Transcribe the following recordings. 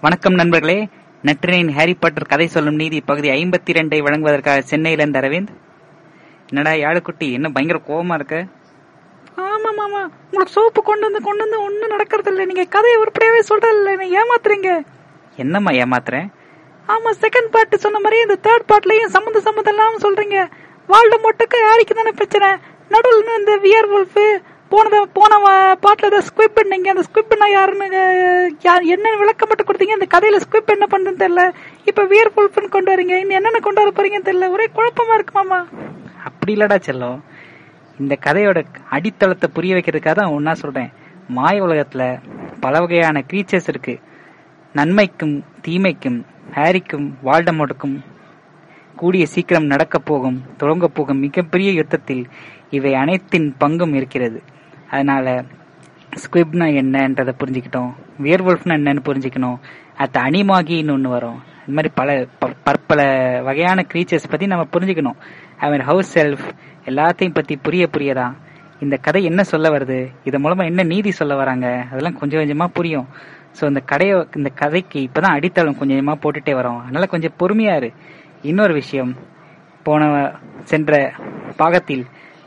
வணக்கம் நண்பர்களே. நற்றினின் Harry Potter கதை சொல்லும் நீதி பகுதி ஐம்பத்தி ரெண்டை வழங்குவதற்காக சென்னையிலிருந்து அரவிந்த். என்னடா யாழுக்குட்டி என்ன பயங்கர கோபமா இருக்கு? ஆமா மாமா உங்களுக்கு சோப்பு கொண்டு வந்து கொண்டு வந்து ஒன்றும் நடக்கிறது இல்ல நீங்க கதையை உருப்படியாவே சொல்றதில்ல. என்ன ஏமாத்துறீங்க? என்னம்மா ஏமாத்துறேன்? ஆமா செகண்ட் பார்ட் சொன்ன மாதிரி இந்த தேர்ட் பார்ட்லயும் சம்மந்த சம்மந்தம் இல்லாம சொல்றீங்க. வாழ்ட மொட்டுக்கு யாருக்கு தானே பிரச்சனை? நடுவில் இந்த வியர் வுல்ஃப் போனத போன பாட்டில் ஏதோ ஸ்குவிப் பண்ணீங்க. அந்த ஸ்குவிப் யாருன்னு யார் என்ன விளக்கம் மட்டும் கொடுத்தீங்க? இந்த கதையில ஸ்குவிப் என்ன பண்ணுன்னு தெரியல. இப்போ வியர் வுல்ஃப்னு கொண்டு வரீங்க. இன்னும் என்னென்ன கொண்டு வர போறீங்கன்னு தெரியல. ஒரே குழப்பமா இருக்குமாமா அப்படி இல்லடா செல்லம். இந்த கதையோட அடித்தளத்தை புரிய வைக்கிறதுக்காக தான் ஒன்னா சொல்றேன். மாய உலகத்துல பல வகையான கிரீச்சர்ஸ் இருக்கு. நன்மைக்கும் தீமைக்கும் ஹாரிக்கும் வால்டமோட்டுக்கும் கூடிய சீக்கிரம் நடக்கப் போகும் தொடங்க போகும் மிகப்பெரிய யுத்தத்தில் இவை அனைத்தின் பங்கும் இருக்கிறது. அதனால ஸ்குவிப்னா என்னன்றதை புரிஞ்சுக்கிட்டோம். வியர்வல்ஃப்னா என்னன்னு புரிஞ்சுக்கணும். அடுத்து அனிமாகின்னு ஒன்று வரும். இந்த மாதிரி பல ப- பற்பல வகையான கிரீச்சர்ஸ் பத்தி நம்ம புரிஞ்சுக்கணும். அவன் ஹவுஸ் செல்ஃப் எல்லாத்தையும் பத்தி புரிய புரியதான் இந்த கதை என்ன சொல்ல வருது? இது மூலமா என்ன நீதி சொல்ல வராங்க? அதெல்லாம் கொஞ்சம் கொஞ்சமா புரியும். ஸோ இந்த கடையை இந்த கதைக்கு இப்பதான் அடித்தளம் கொஞ்சம் கொஞ்சமா போட்டுட்டே வரோம். அதனால கொஞ்சம் பொறுமையாக இரு. இன்னொரு விஷயம். போன சென்ற பாகத்தில்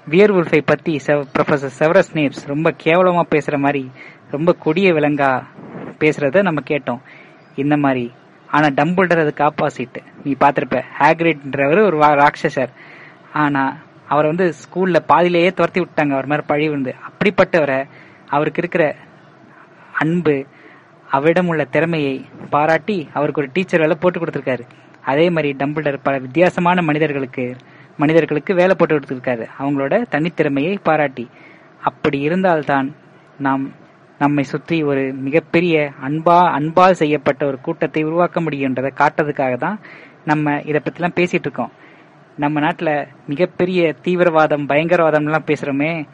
வியர் உல்ஃபை பற்றி பத்தி ப்ரொஃபசர் செவரஸ் நேப்ஸ் ரொம்ப கேவலமா பேசுற மாதிரி ரொம்ப கொடிய விலங்கா பேசுறத நம்ம கேட்டோம். இந்த மாதிரி. ஆனா டம்பிள்டர் அதுக்கு ஆப்போசிட் நீ பாத்திருப்ப ஹேக்ரிட்ன்றவர் ஒரு வா- ராட்சசர். ஆனா அவரை வந்து ஸ்கூல்ல பாதியிலேயே துரத்தி விட்டாங்க. அவர் மாதிரி பழி விழுந்து. அப்படிப்பட்டவரை அவருக்கு இருக்கிற அன்பு அவரிடம் உள்ள திறமையை பாராட்டி அவருக்கு ஒரு டீச்சர் வேலை போட்டு கொடுத்திருக்காரு. அதே மாதிரி டம்பிள்டர் பல வித்தியாசமான மனிதர்களுக்கு மனிதர்களுக்கு வேலை போட்டு கொடுத்திருக்காரு. அவங்களோட தனித்திறமையை பாராட்டி. அப்படி இருந்தால்தான் நாம் நம்மை சுற்றி ஒரு மிகப்பெரிய அன்பா அன்பால் செய்யப்பட்ட ஒரு கூட்டத்தை உருவாக்க முடியுன்றதை காட்டுறதுக்காக தான் நம்ம இதை பற்றிலாம் பேசிட்டு இருக்கோம். நம்ம நாட்டில் மிகப்பெரிய தீவிரவாதம் பயங்கரவாதம்லாம் பேசுகிறோமே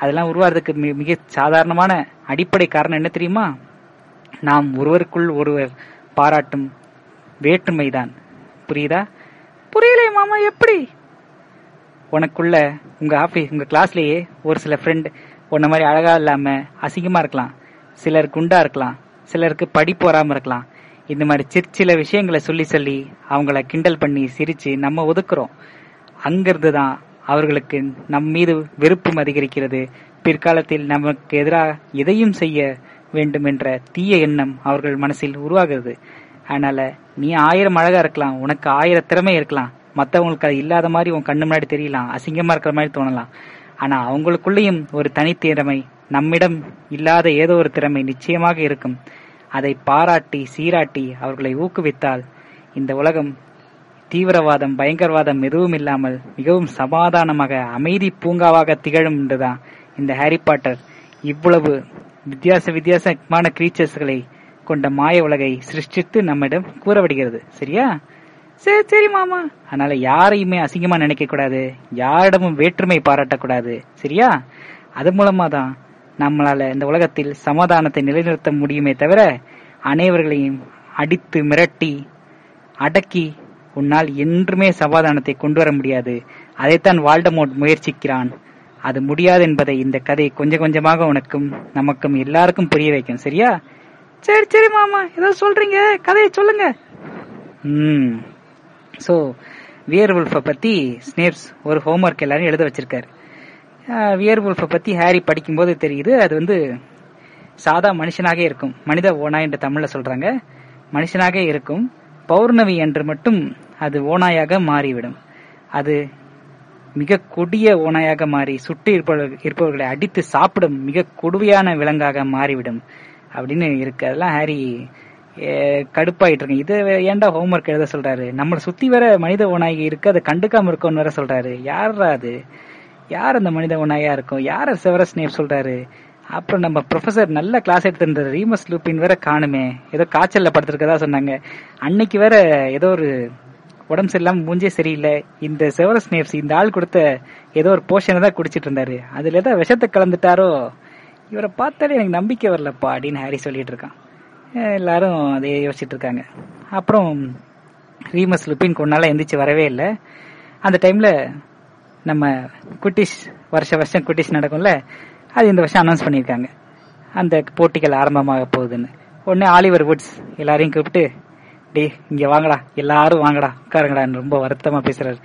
அதெல்லாம் உருவாகிறதுக்கு மிக மிக சாதாரணமான அடிப்படை காரணம் என்ன தெரியுமா? நாம் ஒருவருக்குள் ஒருவர் பாராட்டும் வேற்றுமைதான். புரியுதா? புரியலையே மாமா எப்படி? உனக்குள்ள உங்க ஆபீஸ் உங்க கிளாஸ்லயே ஒரு சில ஃப்ரெண்ட் உன்ன மாதிரி அழகா இல்லாம அசிங்கமா இருக்கலாம். சிலர் குண்டா இருக்கலாம். சிலருக்கு படிப்பு வராம இருக்கலாம். இந்த மாதிரி சிற்சில விஷயங்களை சொல்லி சொல்லி அவங்கள கிண்டல் பண்ணி சிரிச்சு நம்ம ஒதுக்குறோம். அங்கிருந்து தான் அவர்களுக்கு நம் மீது விருப்பம் அதிகரிக்கிறது. பிற்காலத்தில் நமக்கு எதிராக எதையும் செய்ய வேண்டும் என்ற தீய எண்ணம் அவர்கள் மனசில் உருவாகிறது. அதனால நீ ஆயிரம் அழகா இருக்கலாம். உனக்கு ஆயிரம் திறமை இருக்கலாம். மற்றவங்களுக்கு அது இல்லாத மாதிரி உன் கண்ணு முன்னாடி தெரியலாம் அசிங்கமா இருக்கிற மாதிரி தோணலாம். ஆனா அவங்களுக்குள்ளேயும் ஒரு தனித்திறமை நம்மிடம் இல்லாத ஏதோ ஒரு திறமை நிச்சயமாக இருக்கும். அதை பாராட்டி சீராட்டி அவர்களை ஊக்குவித்தால் இந்த உலகம் தீவிரவாதம் பயங்கரவாதம் எதுவும் இல்லாமல் மிகவும் சமாதானமாக அமைதி பூங்காவாக திகழும் என்றுதான் இந்த ஹாரி பாட்டர் இவ்வளவு வித்தியாச வித்தியாசமான கிரீச்சர்ஸ்களை கொண்ட மாய உலகை சிருஷ்டித்து நம்மிடம் கூறப்படுகிறது. சரியா? சரி சரி மாமா. அதனால யாரையுமே அசிங்கமா நினைக்க கூடாது. யாரிடமும் வேற்றுமை பாராட்டக்கூடாது. சரியா? அது மூலமா தான் நம்மளால இந்த உலகத்தில் சமாதானத்தை நிலைநிறுத்த முடியுமே தவிர அனைவர்களையும் அடித்து மிரட்டி அடக்கி உன்னால் என்றுமே சமாதானத்தை கொண்டு வர முடியாது. அதைத்தான் வால்டமோட் முயற்சிக்கிறான். அது முடியாது என்பதை இந்த கதை கொஞ்சம் கொஞ்சமாக உனக்கும் நமக்கும் எல்லாருக்கும் புரிய வைக்கும். சரியா? சரி சரி மாமா. ஏதோ சொல்றீங்க. கதையை சொல்லுங்க. ம். ஸோ வியர் உல்ஃபை பற்றி ஸ்னேப்ஸ் ஒரு ஹோம்ஒர்க் எல்லாரும் எழுத வச்சிருக்காரு. வியர்வுல்ஃபை பற்றி ஹாரி படிக்கும்போது தெரியுது. அது வந்து சாதா மனுஷனாக இருக்கும். மனித ஓனாய் என்று தமிழில் சொல்கிறாங்க மனுஷனாக இருக்கும். பௌர்ணமி என்று மட்டும் அது ஓனாயாக மாறிவிடும். அது மிக கொடிய ஓனாயாக மாறி சுட்டு இருப்பவர்கள் இருப்பவர்களை அடித்து சாப்பிடும் மிக கொடுமையான விலங்காக மாறிவிடும் அப்படின்னு இருக்கு. அதெல்லாம் ஹாரி கடுப்பாயிட்டு இருக்கேன் இது ஏன்டா ஹோம்ஒர்க் எழுத சொல்றாரு? நம்மளை சுத்தி வேற மனித ஓநாயகி இருக்கு அதை கண்டுக்காம இருக்கோன்னு வேற சொல்றாரு. யாரா அது? யார் அந்த மனித ஓநாயா இருக்கும்? யார செவரஸ் நேம் சொல்றாரு? அப்புறம் நம்ம ப்ரொஃபசர் நல்ல கிளாஸ் எடுத்திருந்தாரு ரீமஸ் லூப்பின் வேற காணுமே. ஏதோ காய்ச்சல்ல படுத்திருக்கதா சொன்னாங்க. அன்னைக்கு வேற ஏதோ ஒரு உடம்பு சரியில்லாம மூஞ்சே சரியில்லை. இந்த செவரஸ் நேப்ஸ் இந்த ஆள் கொடுத்த ஏதோ ஒரு போஷனை தான் குடிச்சிட்டு இருந்தாரு. அதுல ஏதோ விஷத்தை கலந்துட்டாரோ? இவரை பார்த்தாலே எனக்கு நம்பிக்கை வரலப்பா அப்படின்னு ஹாரி சொல்லிட்டு இருக்கான். எல்லாரும் அதே யோசிச்சுட்டு இருக்காங்க. அப்புறம் ரீமஸ் லுப்பின் கொண்டால எந்திரிச்சு வரவே இல்லை. அந்த டைம்ல நம்ம குட்டிஷ் வருஷ வருஷம் குட்டிஷ் நடக்கும்ல அது இந்த வருஷம் அனௌன்ஸ் பண்ணியிருக்காங்க. அந்த போட்டிகள் ஆரம்பமாக போகுதுன்னு. உடனே ஆலிவர் வுட்ஸ் எல்லாரையும் கூப்பிட்டு டேய் இங்க வாங்கடா எல்லாரும் வாங்கடா உட்காருங்கடான்னு ரொம்ப வருத்தமா பேசுறாரு.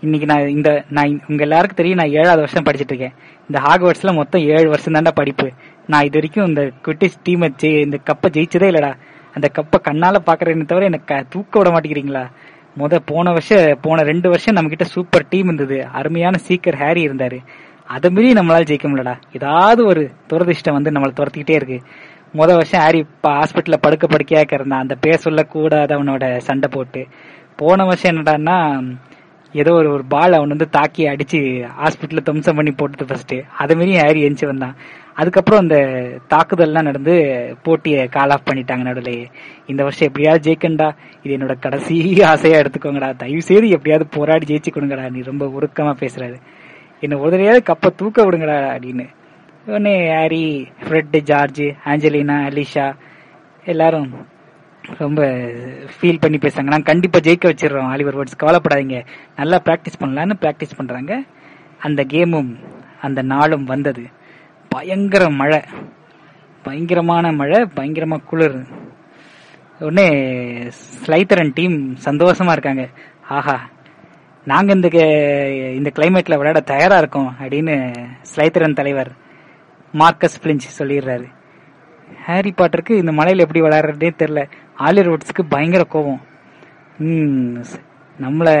இன்னைக்கு நான் இந்த நான் இ- உங்க எல்லாருக்கும் தெரியும் நான் ஏழாவது வருஷம் படிச்சிட்டு இருக்கேன். இந்த ஹாக்வர்ட்ஸ்ல மொத்தம் ஏழு வருஷம் தாண்டா படிப்பு. நான் இது வரைக்கும் இந்த குட்டிஸ் டீமை இந்த கப்பை ஜெயிச்சதே இல்லடா. அந்த கப்பை கண்ணால பாக்குறேன்னு தவிர எனக்கு க- தூக்க விட மாட்டேங்கிறீங்களா? முத போன வருஷம் போன ரெண்டு வருஷம் நம்ம கிட்ட சூப்பர் டீம் இருந்தது. அருமையான சீக்கர் ஹாரி இருந்தாரு. அதை மீறி நம்மளால ஜெயிக்க முடியலடா. ஏதாவது ஒரு துரதிர்ஷ்டம் வந்து நம்மளை துரத்திக்கிட்டே இருக்கு. முத வருஷம் ஹாரி ஹாஸ்பிட்டல்ல படுக்க படுக்கையா கிடந்தான். அந்த பேர் சொல்ல கூடாது அவனோட சண்டை போட்டு. போன வருஷம் என்னடான்னா ஏதோ ஒரு ஒரு பால் அவன் வந்து தாக்கி அடிச்சு ஹாஸ்பிட்டல்ல துவம்சம் பண்ணி போட்டது ஃபர்ஸ்ட் அதை மாரி ஹாரி எஞ்சி வந்தான். அதுக்கப்புறம் அந்த தாக்குதல்லாம் நடந்து போட்டியை கால் ஆஃப் பண்ணிட்டாங்க நடுவுலயே. இந்த வருஷம் எப்படியாவது ஜெயிக்கண்டா இது என்னோட கடைசி ஆசையா எடுத்துக்கோங்கடா. தயவு செய்து எப்படியாவது போராடி ஜெயிச்சு கொடுங்கடா நீ ரொம்ப உருக்கமா பேசுறாரு. என்ன ஒரு தடவையாவது கப்பை தூக்க விடுங்கடா அப்படின்னு. உடனே Harry Fred George Angelina Alicia எல்லாரும் ரொம்ப ஃபீல் பண்ணி பேசுறாங்க. நாங்க கண்டிப்பா ஜெயிக்க வச்சிடுறோம் ஆலிவர் வேர்ட்ஸ் கவலைப்படாதீங்க. நல்லா பிராக்டிஸ் பண்ணலான்னு பிராக்டிஸ் பண்றாங்க. அந்த கேமும் அந்த நாளும் வந்தது. பயங்கர மழை. பயங்கரமான மழை பயங்கரமா குளிர். உடனே ஸ்லைத்தரன் டீம் சந்தோஷமா இருக்காங்க. ஆஹா நாங்க இந்த இந்த கிளைமேட்ல விளையாட தயாரா இருக்கோம் அப்படின்னு ஸ்லைத்தரன் தலைவர் மார்க்கஸ் பிளிஞ்ச் சொல்லிடுறாரு. ஹாரி பாட்டருக்கு இந்த மலையில எப்படி விளையாடுறதே தெரியல. ஆலியர் வுட்ஸ்க்கு பயங்கர கோபம். நம்மளை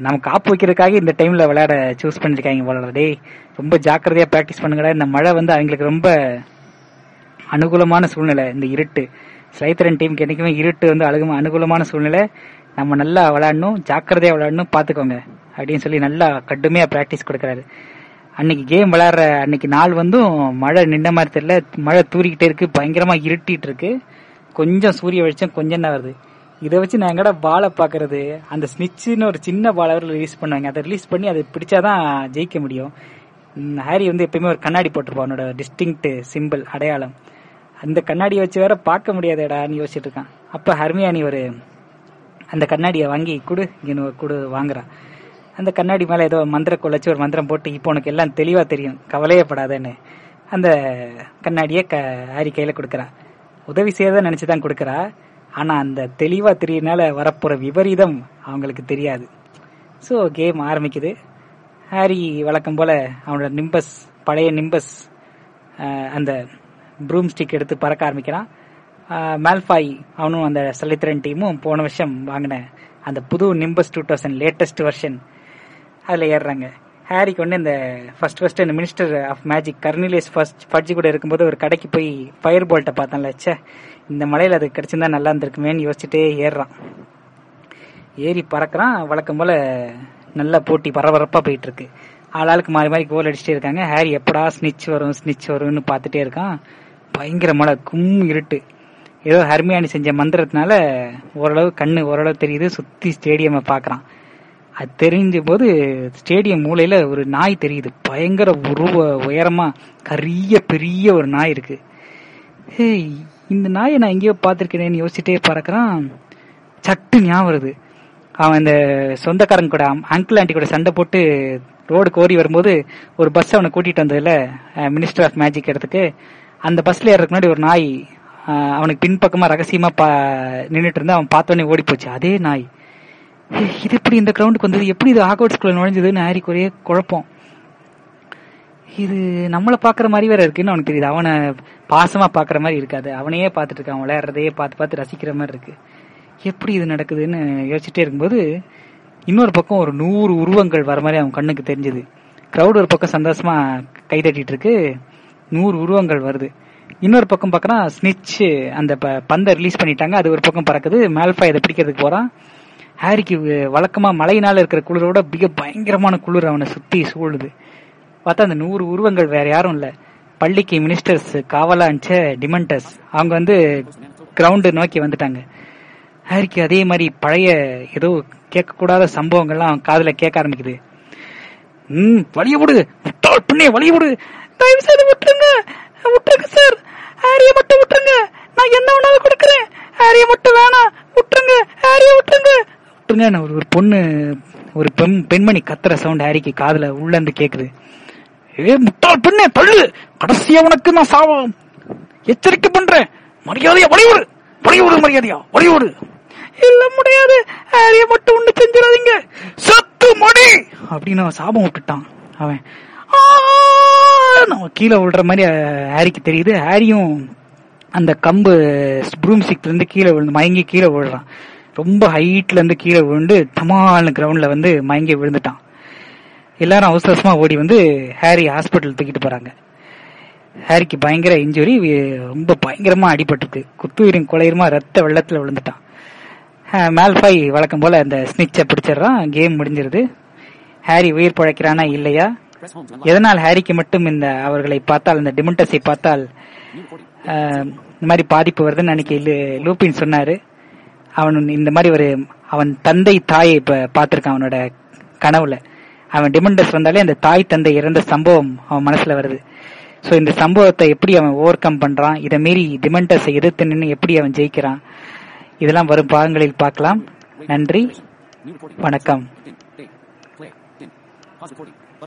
நம்ம காப்பு வைக்கிறதுக்காக இந்த டைம்ல விளையாட சூஸ் பண்ணிருக்காங்க போல ரொம்ப ஜாக்கிரதையா பிராக்டிஸ் பண்ணுங்கடா. இந்த மழை வந்து அவங்களுக்கு ரொம்ப அனுகூலமான சூழ்நிலை இந்த இருட்டு. ஸ்லைத்தரன் டீமுக்கு என்னைக்குமே இருட்டு வந்து அழகுமா அனுகூலமான சூழ்நிலை. நம்ம நல்லா விளையாடணும் ஜாக்கிரதையா விளையாடணும் பாத்துக்கோங்க. அப்படின்னு சொல்லி நல்லா கடுமையா பிராக்டிஸ் கொடுக்கறாரு. அன்னைக்கு கேம் விளையாடுற அன்னைக்கு நாள் வந்தும் மழை நின்ன மாதிரி தெரியல. மழை தூரிக்கிட்டே இருக்கு பயங்கரமா இருட்டிட்டு இருக்கு. கொஞ்சம் சூரிய வெளிச்சம் கொஞ்சம் என்ன வருது. இதை வச்சு நான் எங்கடா பாலை பாக்குறது அந்த ஸ்னிச்சுன்னு ஒரு சின்ன பாலை ரிலீஸ் பண்ணுவாங்க. அதை ரிலீஸ் பண்ணி அதை பிடிச்சாதான் ஜெயிக்க முடியும். ஹாரி வந்து எப்பயுமே ஒரு கண்ணாடி போட்டிருப்பான். அவனோட டிஸ்டிங்க்ட் சிம்பிள் அடையாளம். அந்த கண்ணாடியை வச்சு வேற பார்க்க முடியாதேடான்னு யோசிச்சுட்டு இருக்கான். அப்ப ஹர்மியானி ஒரு அந்த கண்ணாடியை வாங்கி கொடு இங்க கொடு வாங்குறான் அந்த கண்ணாடி மேல ஏதோ மந்திர குழைச்சு ஒரு மந்திரம் போட்டு இப்போ உனக்கு எல்லாம் தெளிவா தெரியும். கவலையே படாதேன்னு அந்த கண்ணாடியை க ஹாரி கையில கொடுக்கறா. உதவி செய்யறத நினைச்சுதான் கொடுக்குறா. ஆனா அந்த தெளிவா தெரியனால வரப்போற விபரீதம் அவங்களுக்கு தெரியாது. ஸோ கேம் ஆரம்பிக்குது. ஹாரி வழக்கம் போல அவனோட நிம்பஸ் பழைய நிம்பஸ் அந்த ப்ரூம் ஸ்டிக் எடுத்து பறக்க ஆரம்பிக்கிறான். மேல்ஃபாய் அவனும் அந்த சலித்திரன் டீமும் போன வருஷம் வாங்கின அந்த புது Nimbus two thousand latest version அதில் ஏறுறாங்க. ஹாரிக்கு வந்து இந்த ஃபர்ஸ்ட் ஃபர்ஸ்ட் இந்த minister of magic Cornelius first Fudge கூட இருக்கும்போது ஒரு கடைக்கு போய் ஃபயர் போல்ட்டை பார்த்தான்ல ச்சே இந்த மலையில் அது கிடைச்சிருந்தா நல்லா இருந்திருக்குமேன்னு யோசிச்சுட்டே ஏறுறான். ஏறி பறக்கிறான். வழக்கம் போல நல்ல போட்டி பரபரப்பா போயிட்டு இருக்கு ஆளாளுக்கு மாறி மாறி கோல் அடிச்சுட்டே இருக்காங்க. ஹேரி எப்படா ஸ்னிச் வரும் ஸ்னிச் வரும்னு பார்த்துட்டே இருக்கான். பயங்கர மழை கும் இருட்டு. ஏதோ ஹர்மியானி செஞ்ச மந்திரத்தினால ஓரளவு கண்ணு ஓரளவு தெரியுது. சுத்தி ஸ்டேடியமை பார்க்கறான். அது தெரிஞ்ச போது ஸ்டேடியம் மூலையில ஒரு நாய் தெரியுது. பயங்கர உருவ உயரமா கரிய பெரிய ஒரு நாய் இருக்கு. இந்த நாயை நான் எங்கேயோ பார்த்துருக்கேனேன்னு யோசிச்சுட்டே பார்க்கறான் சட்டு ஞாபகம் வருது. அவன் இந்த சொந்தக்காரங்க கூட அங்கிள் ஆண்டி கூட சண்டை போட்டு ரோடுக்கு ஓடி வரும்போது ஒரு பஸ் அவனை கூட்டிட்டு வந்ததுல மினிஸ்டர் ஆஃப் மேஜிக் இடத்துக்கு. அந்த பஸ்ல ஏறதுக்கு முன்னாடி ஒரு நாய் அவனுக்கு பின்பக்கமா ரகசியமா நின்றுட்டு இருந்தா அவன் பார்த்தோன்னே ஓடி போச்சு. அதே நாய். இது எப்படி இந்த கிரவுண்டுக்கு வந்தது? எப்படி இது ஆகவுட் ஸ்கூல்ல நுழைஞ்சதுன்னு ஹாரிக்கு ஒரே குழப்பம். இது நம்மள பாக்குற மாதிரி வேற இருக்குன்னு அவனுக்கு தெரியுது. அவனை பாசமா பாக்குற மாதிரி இருக்காது. அவனையே பாத்துட்டு இருக்கான். விளையாடுறதையே பார்த்து பார்த்து ரசிக்கிற மாதிரி இருக்கு. எப்படி இது நடக்குதுன்னு யோசிச்சுட்டே இருக்கும்போது இன்னொரு பக்கம் ஒரு நூறு உருவங்கள் வர மாதிரி அவன் கண்ணுக்கு தெரிஞ்சது. கிரௌட் ஒரு பக்கம் சந்தோஷமா கைதட்டிட்டு இருக்கு. நூறு உருவங்கள் வருது. இன்னொரு பக்கம் பார்க்கறான் ஸ்னிச் அந்த ப- பந்தை ரிலீஸ் பண்ணிட்டாங்க. அது ஒரு பக்கம் பறக்குது. மேல்ஃபா இதை பிடிக்கிறதுக்கு போறான். ஹாரிக்கு வழக்கமா மழையினால இருக்கிற குளிரோட மிக பயங்கரமான குளிர் அவனை சுத்தி சூழுது. பார்த்தா அந்த நூறு உருவங்கள் வேற யாரும் இல்ல. பள்ளிக்கு மினிஸ்டர்ஸ் காவலா அனுப்பிச்ச டிமண்டர்ஸ் அவங்க வந்து கிரவுண்டு நோக்கி வந்துட்டாங்க. ஹாரிக்கு அதே மாதிரி பழைய ஏதோ கேட்கக்கூடாத சம்பவங்கள்லாம் காதல கேட்க ஆரம்பிக்குது. ம் வழிய விடு முட்டாள் பின்னே வழிய விடு தயவு செய்து விட்டுருங்க. விட்டுருங்க சார் ஹாரிய மட்டும் விட்டுருங்க. நான் என்ன உணவு கொடுக்குறேன். ஹாரிய மட்டும் வேணாம். விட்டுருங்க. ஹாரிய விட்டுருங்க. விட்டுருங்க நான் ஒரு ஒரு பொண்ணு ஒரு பெண் பெண்மணி கத்துற சவுண்ட் ஹாரிக்கு காதல உள்ள இருந்து கேக்குது. ஏ முட்டாள் பெண்ணே தள்ளு. கடைசியா உனக்கு நான் சாவம் எச்சரிக்கை பண்றேன். மரியாதையா வழிவிடு. வழிவிடு மரியாதையா வழிவிடு. இல்ல முடியாது. ஹாரிய மட்டும் ஒண்ணு செஞ்சிடாதீங்க. சத்து மணி அப்படின்னு அவன் சாபம் விட்டுட்டான் அவன். நம்ம கீழே விழுற மாதிரி ஹாரிக்கு தெரியுது. ஹாரியும் அந்த கம்பு ப்ரூம் இருந்து கீழே விழுந்து மயங்கி கீழே விழுறான். ரொம்ப ஹைட்ல இருந்து கீழே விழுந்து தமால்னு கிரவுண்ட்ல வந்து மயங்கி விழுந்துட்டான். எல்லாரும் அவசரமா ஓடி வந்து ஹாரி ஹாஸ்பிட்டல் தூக்கிட்டு போறாங்க. ஹாரிக்கு பயங்கர இன்ஜுரி ரொம்ப பயங்கரமா அடிபட்டிருக்கு. குத்துயிரும் கொலையுமா ரத்த வெள்ளத்துல விழுந்துட்டான். மேல்ஃபாய் வழக்கம் போல அந்த ஸ்னிச்சை பிடிச்சிடுறான். கேம் முடிஞ்சிருது. ஹாரி உயிர் பழைக்கிறானா இல்லையா? எதனால் ஹாரிக்கு மட்டும் இந்த அவர்களை பார்த்தால் இந்த டிமெண்டஸை பார்த்தால் இந்த மாதிரி பாதிப்பு வருதுன்னு அன்னைக்கு லூப்பின் லூபின் சொன்னாரு. அவன் இந்த மாதிரி ஒரு அவன் தந்தை தாயை இப்ப பார்த்திருக்கான் அவனோட கனவுல. அவன் டிமெண்டஸ் வந்தாலே அந்த தாய் தந்தை இறந்த சம்பவம் அவன் மனசுல வருது. சோ இந்த சம்பவத்தை எப்படி அவன் ஓவர் கம் பண்றான்? இதை மீறி டிமெண்டஸை எதிர்த்து நின்று எப்படி அவன் ஜெயிக்கிறான்? இதெல்லாம் வரும் பாகங்களில் பார்க்கலாம். நன்றி. வணக்கம்.